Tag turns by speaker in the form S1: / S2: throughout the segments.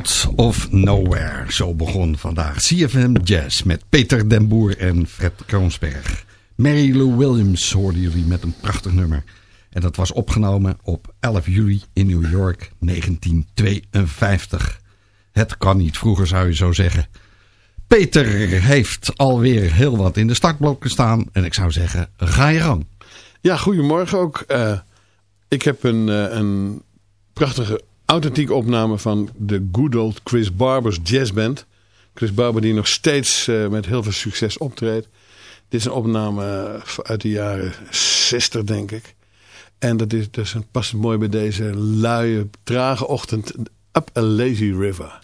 S1: Out of Nowhere. Zo begon vandaag CFM Jazz met Peter den Boer en Fred Kroonsberg. Mary Lou Williams hoorden jullie met een prachtig nummer. En dat was opgenomen op 11 juli in New York 1952. Het kan niet vroeger zou je zo zeggen. Peter heeft alweer heel wat in de startblokken staan. En ik zou zeggen, ga je gang.
S2: Ja, goedemorgen ook. Uh, ik heb een, uh, een prachtige authentieke opname van de good old Chris Barber's Jazz Band. Chris Barber die nog steeds uh, met heel veel succes optreedt. Dit is een opname uit de jaren 60 denk ik. En dat, is, dat is een, past mooi bij deze luie, trage ochtend. Up a Lazy River.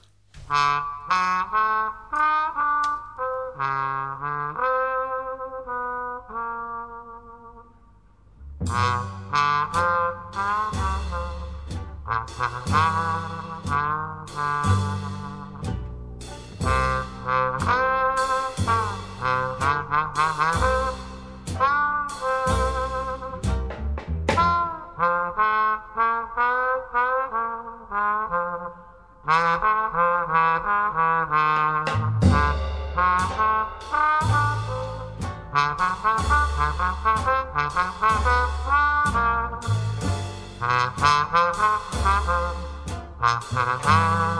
S3: ha ha.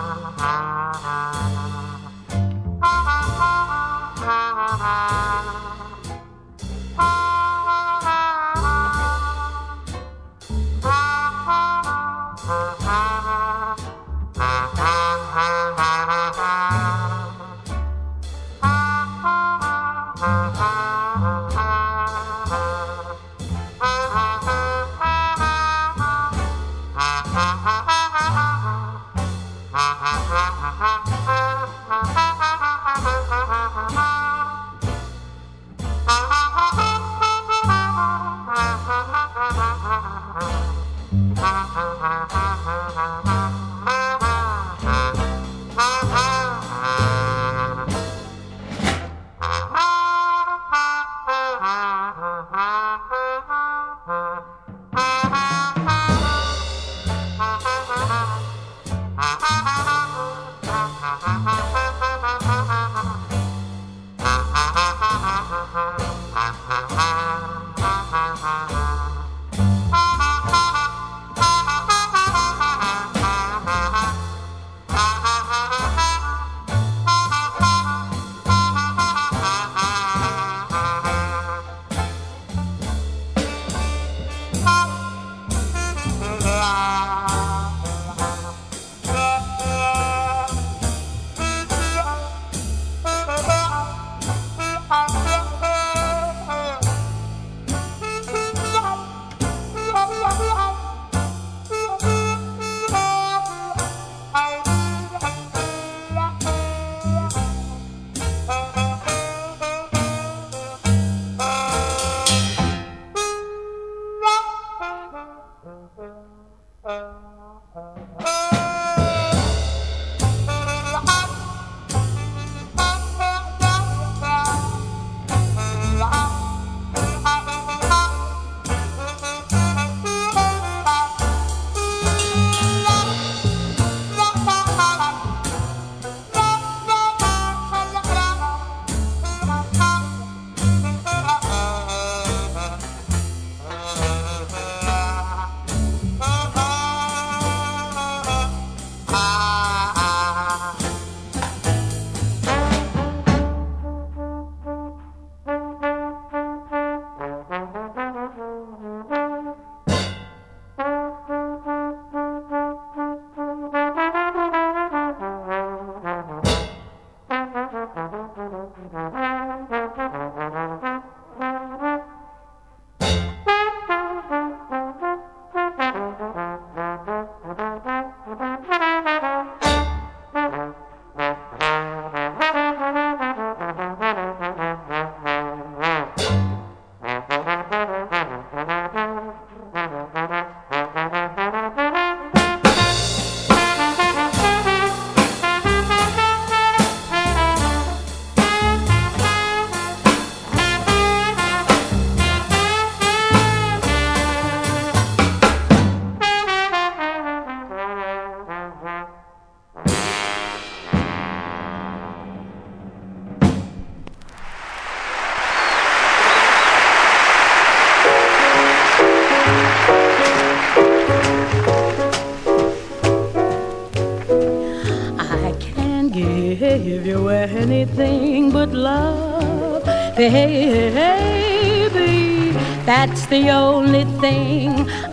S3: Bye.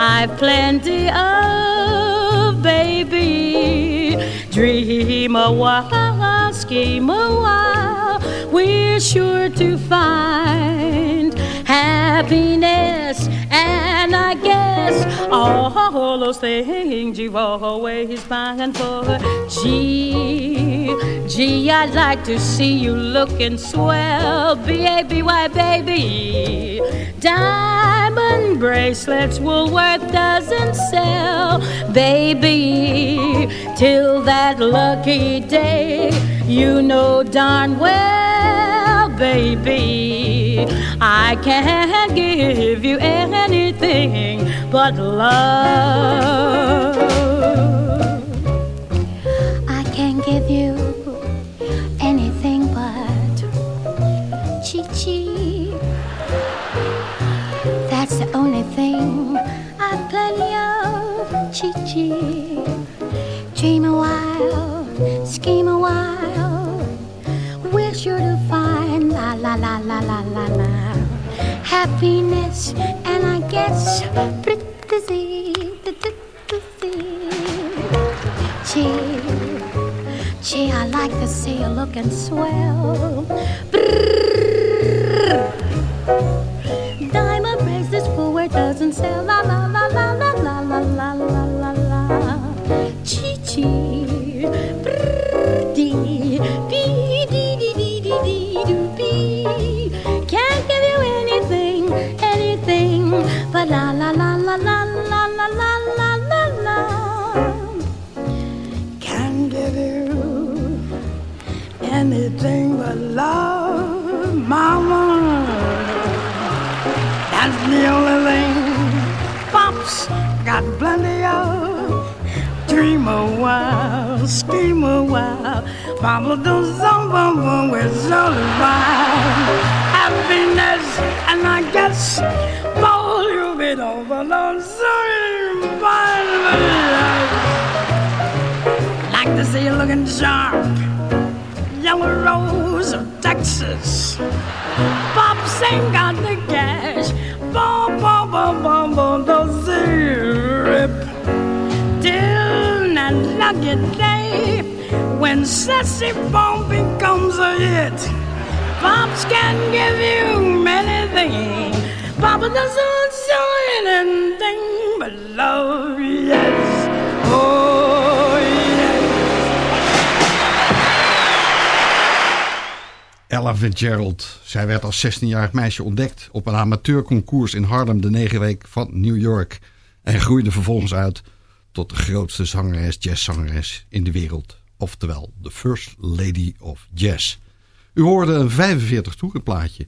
S3: I've plenty of, baby. Dream a while, scheme a while, we're sure to find happiness. And I guess all those things you've always pined for. Gee, gee, I'd like to see you looking swell, baby, baby. Bracelets Woolworth doesn't sell, baby. Till that lucky day, you know darn well, baby. I can't give you anything but love.
S4: Happiness, and I guess pretty Gee, gee, I like to see you looking swell.
S1: Ella Fitzgerald. Zij werd als 16-jarig meisje ontdekt op een amateurconcours in Harlem de negen week van New York. En groeide vervolgens uit tot de grootste zangeres, jazzzangeres in de wereld. Oftewel, de First Lady of Jazz. U hoorde een 45 toerenplaatje.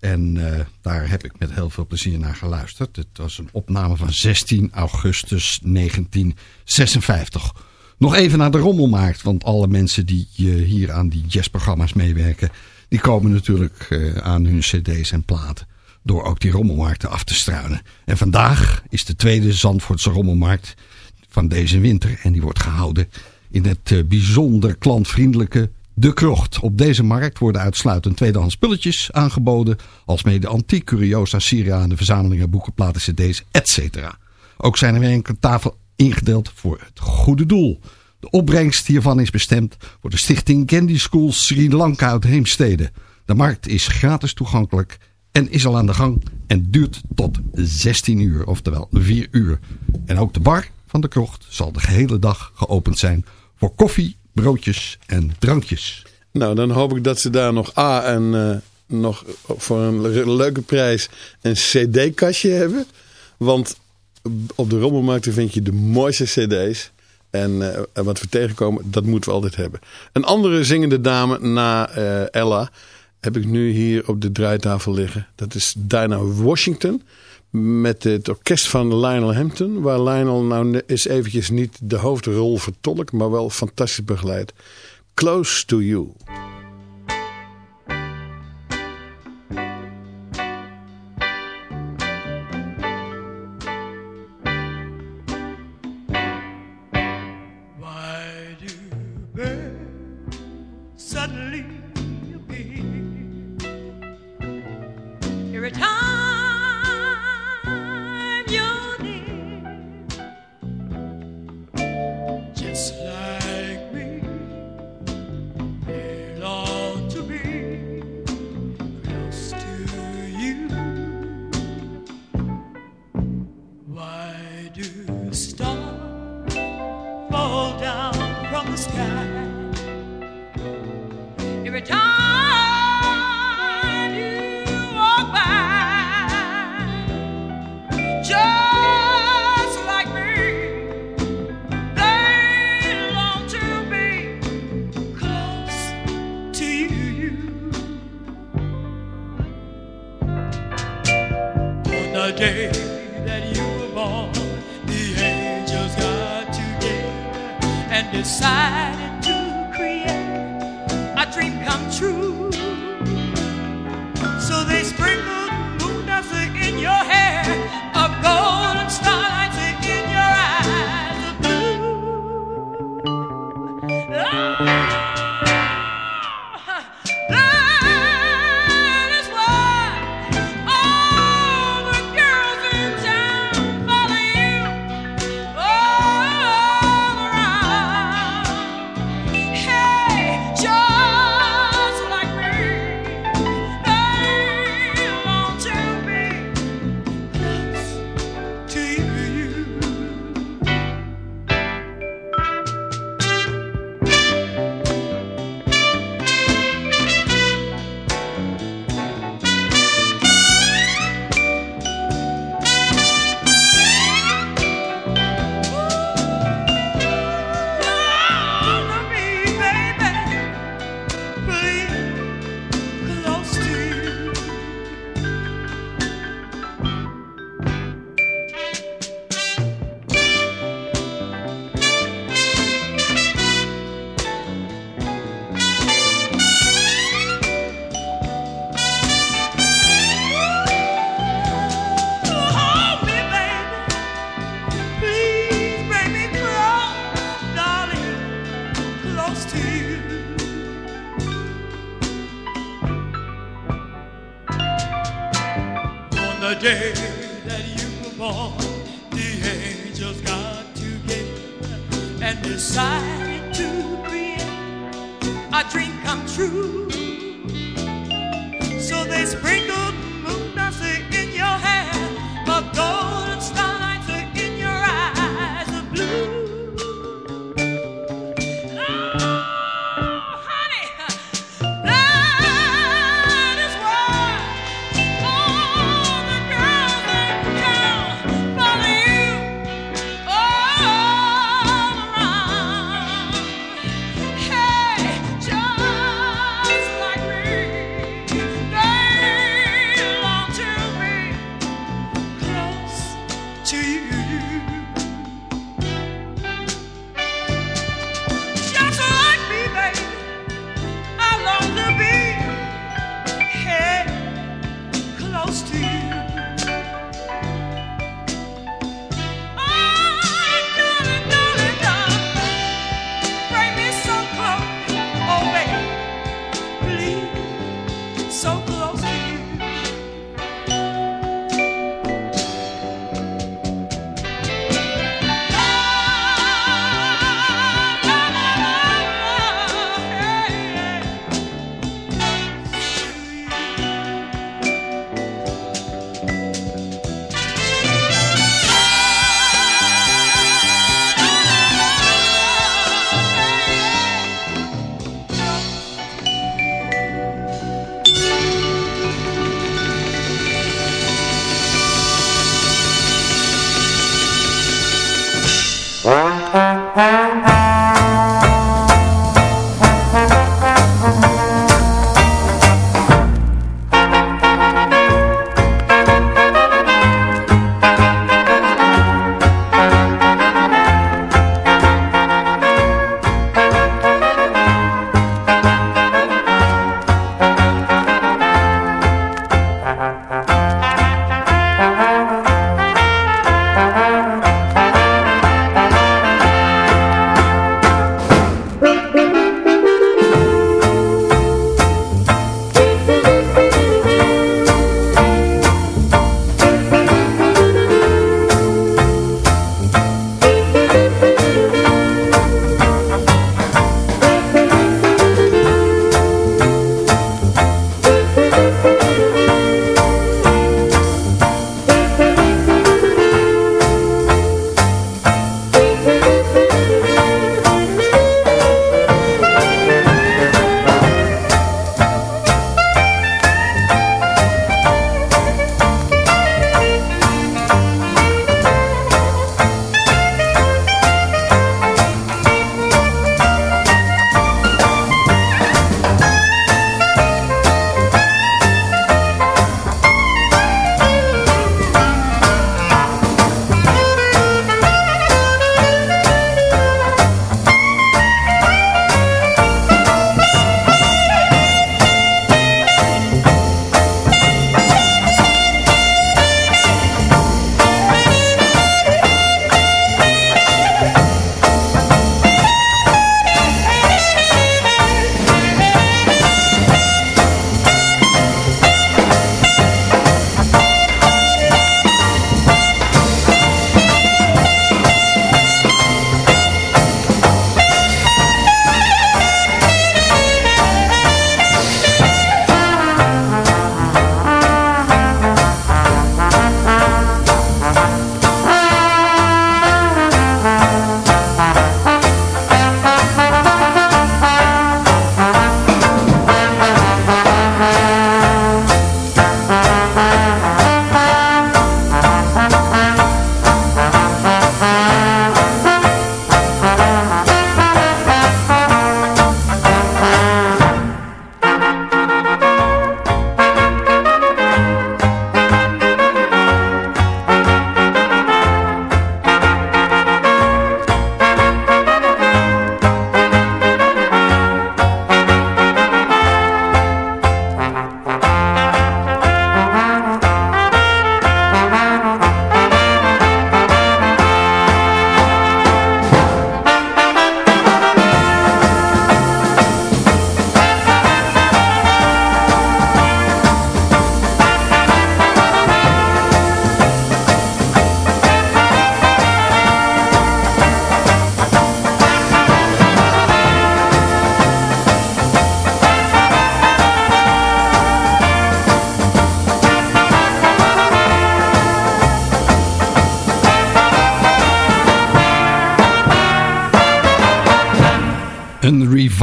S1: En eh, daar heb ik met heel veel plezier naar geluisterd. Het was een opname van 16 augustus 1956. Nog even naar de rommelmarkt. Want alle mensen die hier aan die jazzprogramma's meewerken... die komen natuurlijk eh, aan hun cd's en platen... door ook die rommelmarkten af te struinen. En vandaag is de tweede Zandvoortse rommelmarkt van deze winter. En die wordt gehouden in het eh, bijzonder klantvriendelijke De Krocht. Op deze markt worden uitsluitend tweedehands spulletjes aangeboden... als mede antiek, curiosa, sieraden, verzamelingen, boeken, platen, cd's, etc. Ook zijn er weer enkele tafel ingedeeld voor het goede doel. De opbrengst hiervan is bestemd voor de stichting Candy School Sri Lanka uit Heemstede. De markt is gratis toegankelijk en is al aan de gang en duurt tot 16 uur, oftewel 4 uur. En ook de bar van de krocht zal de gehele dag geopend zijn voor koffie, broodjes en drankjes.
S2: Nou, dan hoop ik dat ze daar nog A en eh, nog voor een le- leuke prijs een cd-kastje hebben. Want op de rommelmarkten vind je de mooiste cd's. En eh, en wat we tegenkomen, dat moeten we altijd hebben. Een andere zingende dame na eh, Ella heb ik nu hier op de draaitafel liggen. Dat is Dinah Washington. Met het orkest van Lionel Hampton. Waar Lionel nou eens eventjes niet de hoofdrol vertolkt. Maar wel fantastisch begeleid. Close to You.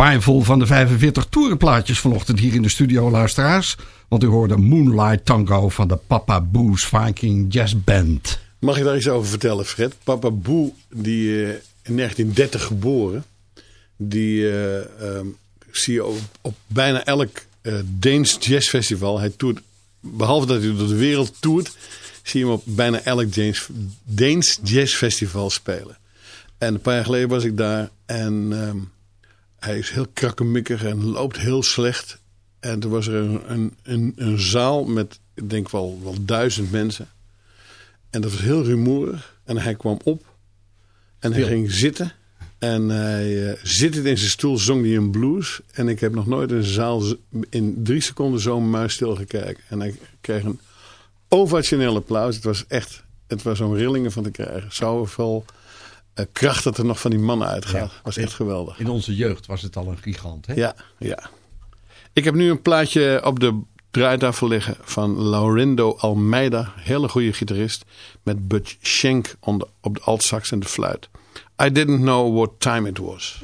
S1: Revival van de 45 toerenplaatjes vanochtend hier in de studio, luisteraars. Want u hoorde Moonlight Tango van de Papa Boo's Viking Jazz Band.
S2: Mag ik daar iets over vertellen, Fred? Papa Boe, die eh, in 1930 geboren, die eh, ehm, zie je op, bijna elk eh, Deens jazzfestival. Hij toert, behalve dat hij door de wereld toert, zie je hem op bijna elk Deens, Deens jazzfestival spelen. En een paar jaar geleden was ik daar en ehm, hij is heel krakkemikkig en loopt heel slecht. En toen was er een, een, een, een zaal met, ik denk wel, wel duizend mensen. En dat was heel rumoerig. En hij kwam op en hij ging zitten. En hij zittend in zijn stoel zong hij een blues. En ik heb nog nooit een zaal in drie seconden zo'n muis stilgekeken. En hij kreeg een ovationeel applaus. Het was echt, het was om rillingen van te krijgen. Zoveel eh, kracht dat er nog van die mannen uitgaat.
S1: Ja.
S2: was echt geweldig.
S1: In onze jeugd was het al een gigant. Hè?
S2: Ja, ja. Ik heb nu een plaatje op de draaitafel liggen van Laurindo Almeida. Hele goede gitarist. Met Butch Schenk op de altsax en de fluit. I didn't know what time it was.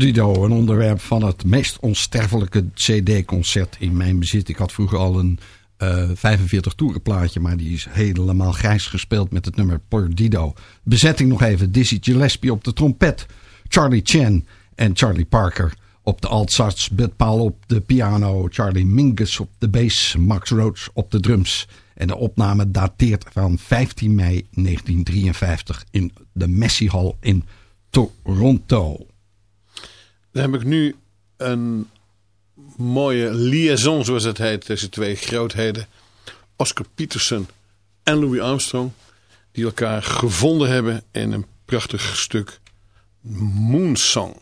S1: Perdido, een onderwerp van het meest onsterfelijke CD-concert in mijn bezit. Ik had vroeger al een eh 45 toerenplaatje, maar die is helemaal grijs gespeeld met het nummer Perdido. Bezetting nog even: Dizzy Gillespie op de trompet, Charlie Chan en Charlie Parker op de altsats, Bud Powell op de piano, Charlie Mingus op de bass, Max Rhodes op de drums. En de opname dateert van 15 mei 1953 in de Messi Hall in Toronto.
S2: Dan heb ik nu een mooie liaison, zoals het heet, tussen twee grootheden. Oscar Peterson en Louis Armstrong. Die elkaar gevonden hebben in een prachtig stuk Moonsong.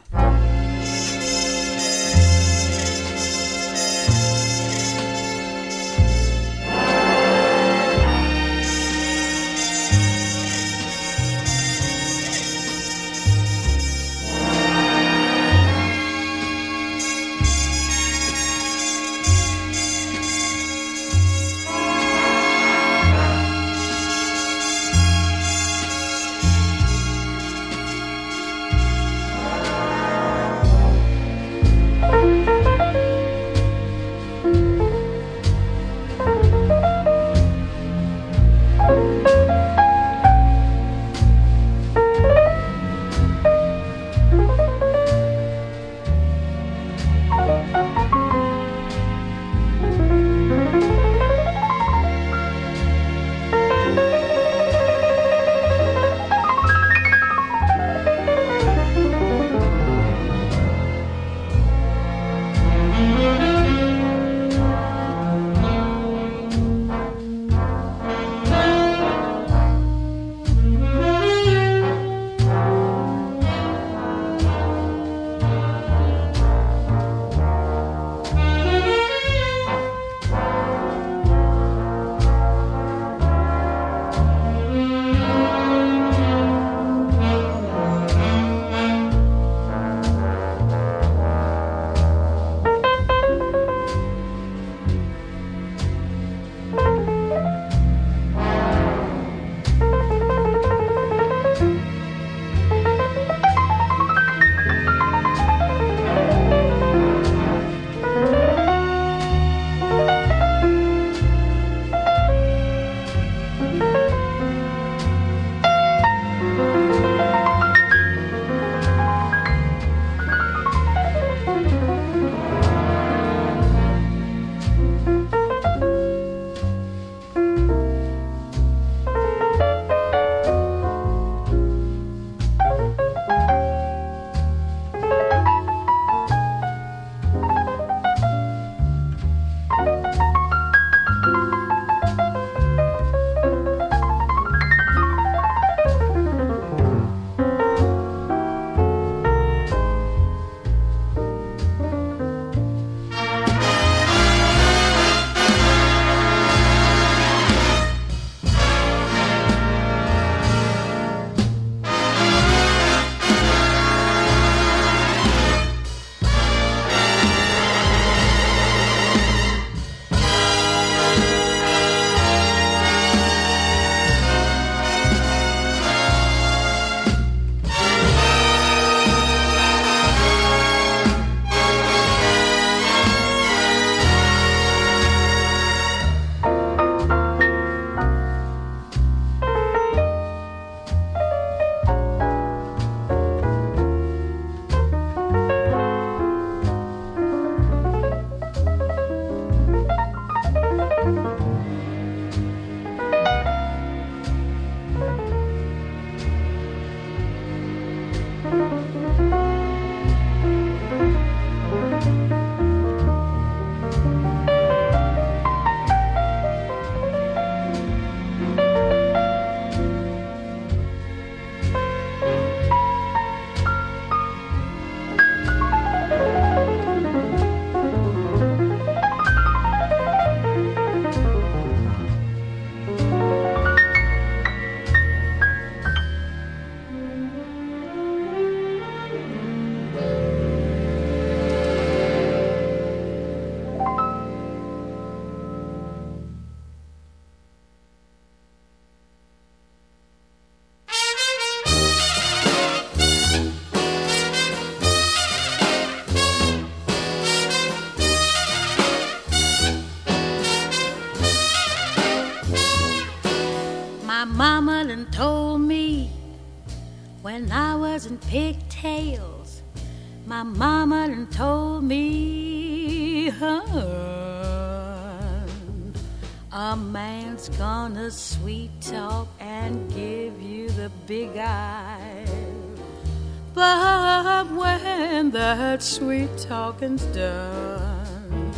S3: That sweet talking's done,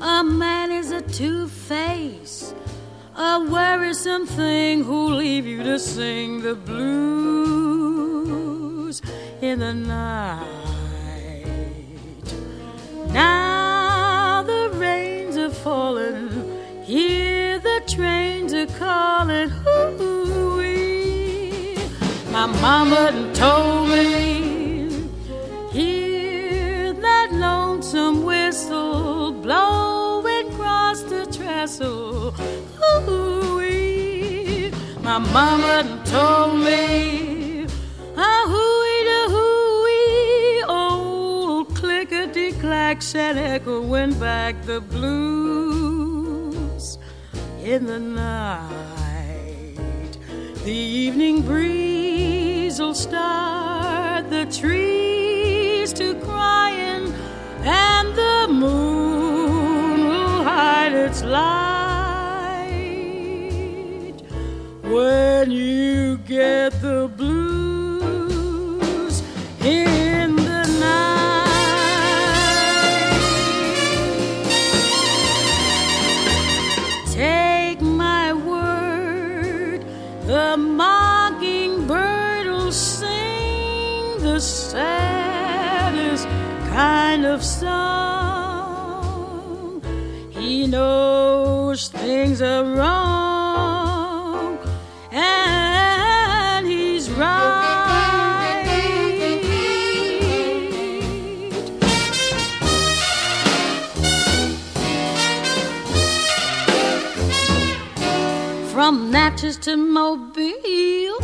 S3: a man is a two-face, a worrisome thing who'll leave you to sing the blues in the night. Now the rains are falling, hear the trains are calling. Hoo-wee. My mama told me, the trestle. Hoo-wee. My mama told me, ah, hooey da hooey, old clickety clacks and went back the blues in the night. The evening breeze will start the trees to crying, and the moon its light. When you get the knows things are wrong, and he's right. From Natchez to Mobile,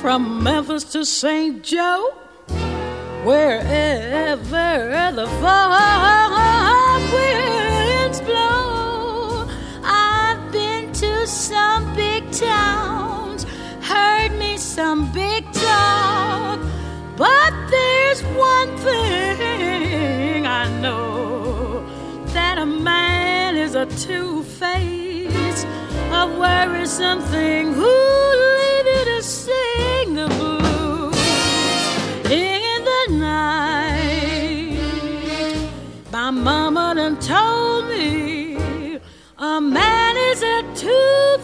S3: from Memphis to St. Joe, wherever the far winds towns, heard me some big talk, but there's one thing I know that a man is a two-faced, a worrisome thing who leave you to sing the blues in the night. My mama done told me a man is a two-faced,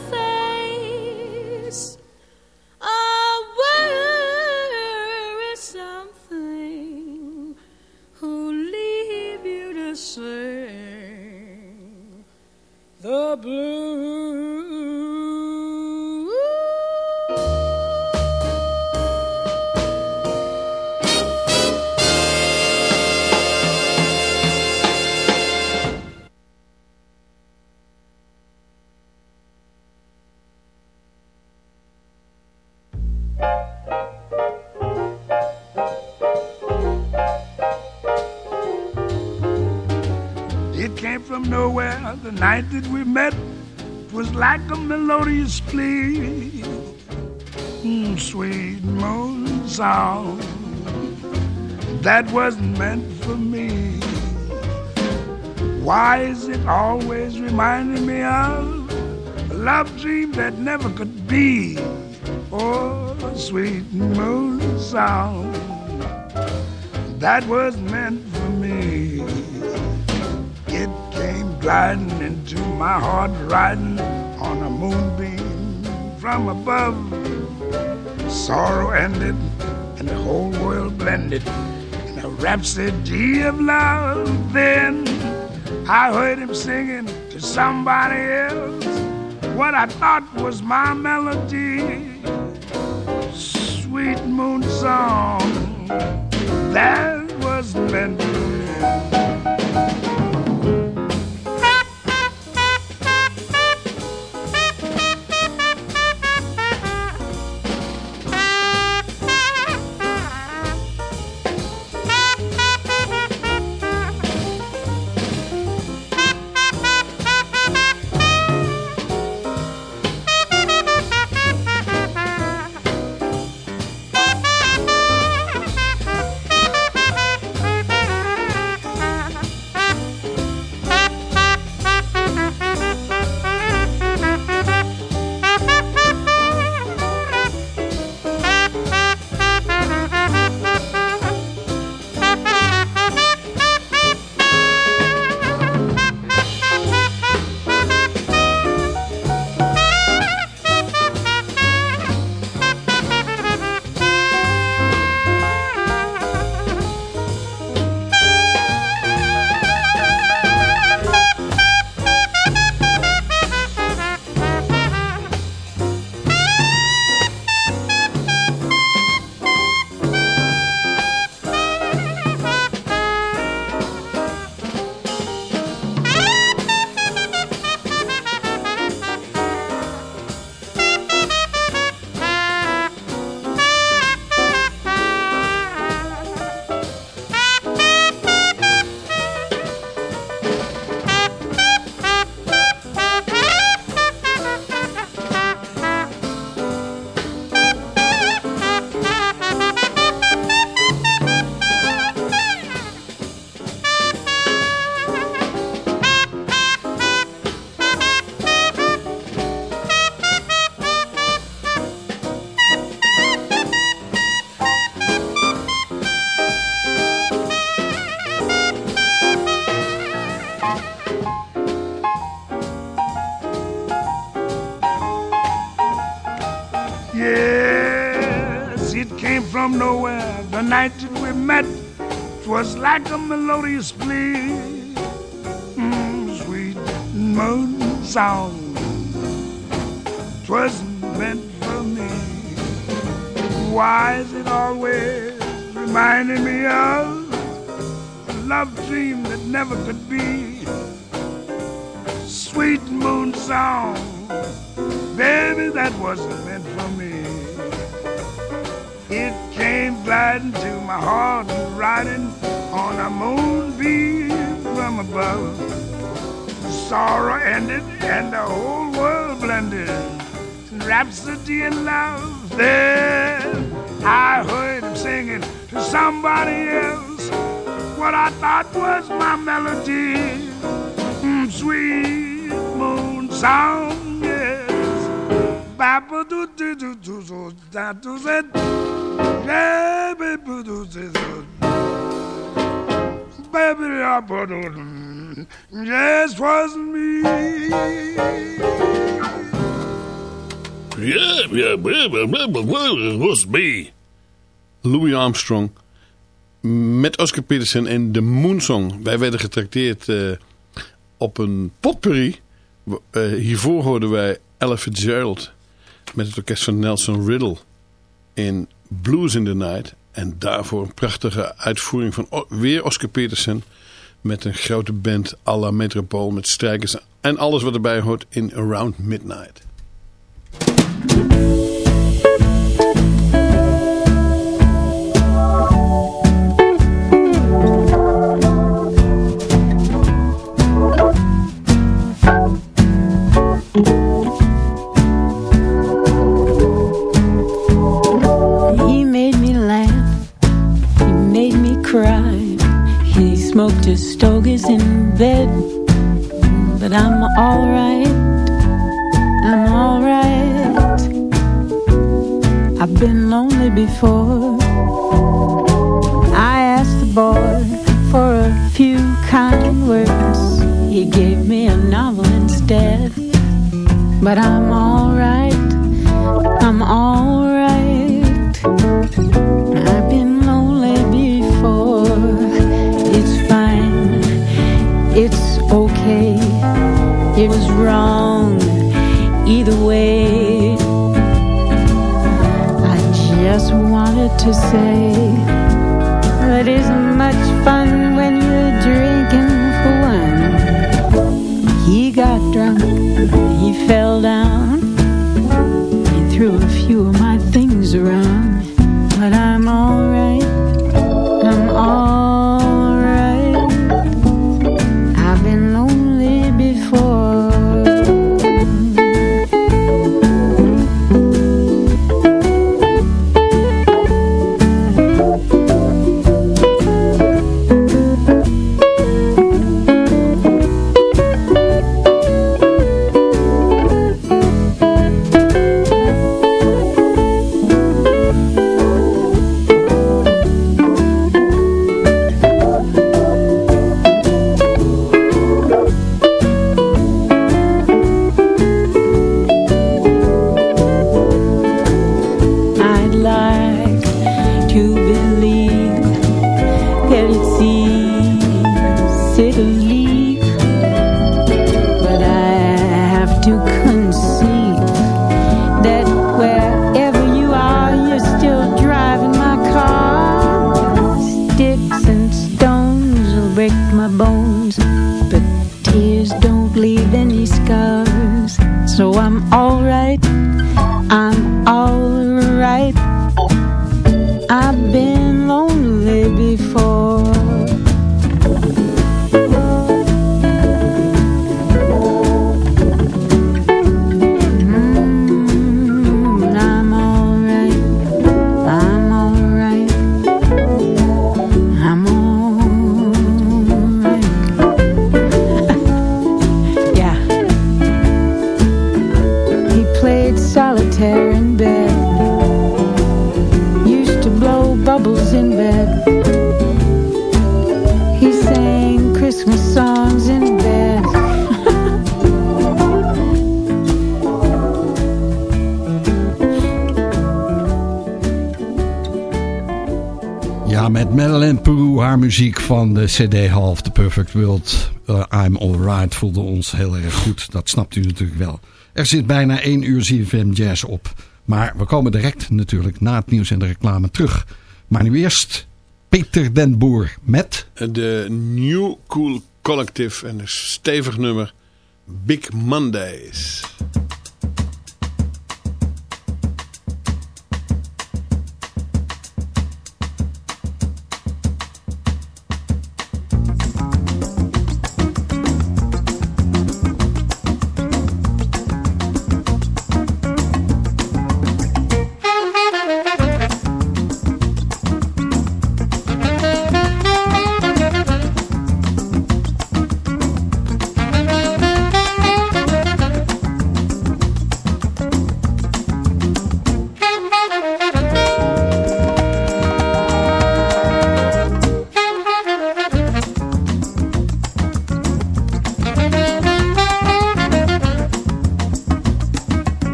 S5: melodious plea. Mm, sweet moon song that wasn't meant for me. Why is it always reminding me of a love dream that never could be? Oh, sweet moon song that was meant for me. It came gliding into my heart, riding moonbeam from above. Sorrow ended, and the whole world blended in a rhapsody of love. Then I heard him singing to somebody else what I thought was my melody. Sweet moon song that was meant for me. From nowhere. The night that we met was like a melodious plea. Mm, sweet moon song. Twas meant for me. Why is it always reminding me of a love dream that never could be? Sweet moon song, baby, that wasn't for came gliding to my heart and riding on a moonbeam from above. Sorrow ended and the whole world blended rhapsody in love. Then I heard him singing to somebody else what I thought was my melody. Mm, sweet moon song, yes. Baba baby I put on. Just wasn't me.
S6: Yeah, yeah, blah, was me. Louis Armstrong met Oscar Peterson en de Moonsong. Wij werden getrakteerd eh, op een potpourri. Eh, hiervoor hoorden wij Ella Fitzgerald met het orkest van Nelson Riddle in Blues in the Night. En daarvoor een prachtige uitvoering van weer Oscar Peterson met een grote band à la Metropool met strijkers en alles wat erbij hoort in Around Midnight.
S1: Van de CD Half The Perfect World. Uh, I'm Alright voelde ons heel erg goed. Dat snapt u natuurlijk wel. Er zit bijna 1 uur ZFM Jazz op. Maar we komen direct natuurlijk na het nieuws en de reclame terug. Maar nu eerst Peter den Boer met...
S2: De New Cool Collective en een stevig nummer Big Mondays.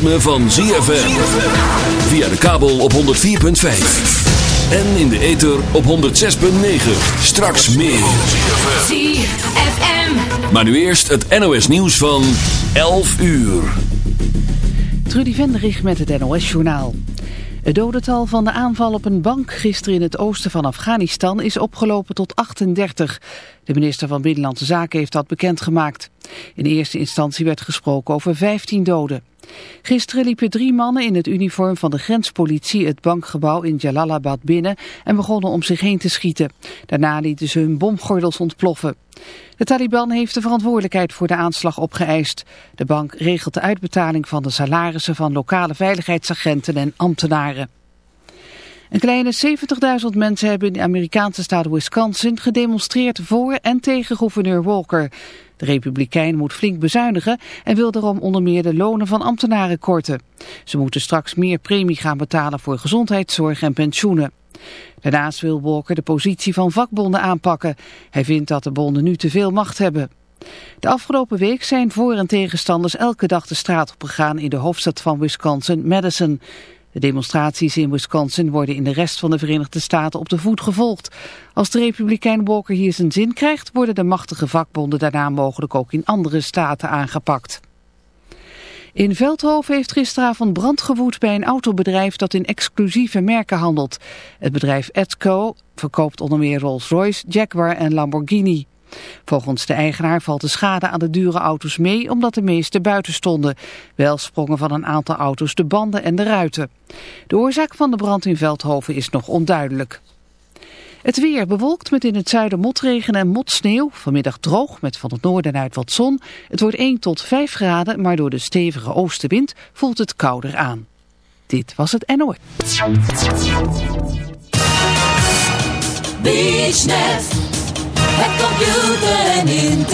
S7: Ritme van ZFM. Via de kabel op 104.5. En in de ether op 106.9. Straks meer.
S8: ZFM.
S7: Maar nu eerst het NOS nieuws van 11 uur.
S9: Trudy Venderich met het NOS-journaal. Het dodental van de aanval op een bank gisteren in het oosten van Afghanistan is opgelopen tot 38. De minister van Binnenlandse Zaken heeft dat bekendgemaakt. In eerste instantie werd gesproken over 15 doden. Gisteren liepen drie mannen in het uniform van de grenspolitie het bankgebouw in Jalalabad binnen en begonnen om zich heen te schieten. Daarna lieten ze hun bomgordels ontploffen. De Taliban heeft de verantwoordelijkheid voor de aanslag opgeëist. De bank regelt de uitbetaling van de salarissen van lokale veiligheidsagenten en ambtenaren. Een kleine 70.000 mensen hebben in de Amerikaanse staat Wisconsin gedemonstreerd voor en tegen gouverneur Walker. De Republikein moet flink bezuinigen en wil daarom onder meer de lonen van ambtenaren korten. Ze moeten straks meer premie gaan betalen voor gezondheidszorg en pensioenen. Daarnaast wil Walker de positie van vakbonden aanpakken. Hij vindt dat de bonden nu te veel macht hebben. De afgelopen week zijn voor- en tegenstanders elke dag de straat opgegaan in de hoofdstad van Wisconsin, Madison. De demonstraties in Wisconsin worden in de rest van de Verenigde Staten op de voet gevolgd. Als de republikein Walker hier zijn zin krijgt, worden de machtige vakbonden daarna mogelijk ook in andere staten aangepakt. In Veldhoven heeft gisteravond brand gewoed bij een autobedrijf dat in exclusieve merken handelt. Het bedrijf Edco verkoopt onder meer Rolls-Royce, Jaguar en Lamborghini. Volgens de eigenaar valt de schade aan de dure auto's mee omdat de meeste buiten stonden. Wel sprongen van een aantal auto's de banden en de ruiten. De oorzaak van de brand in Veldhoven is nog onduidelijk. Het weer bewolkt met in het zuiden motregen en motsneeuw. Vanmiddag droog met van het noorden uit wat zon. Het wordt 1 tot 5 graden, maar door de stevige oostenwind voelt het kouder aan. Dit was het NOS.
S8: BeachNet, het computer en internet.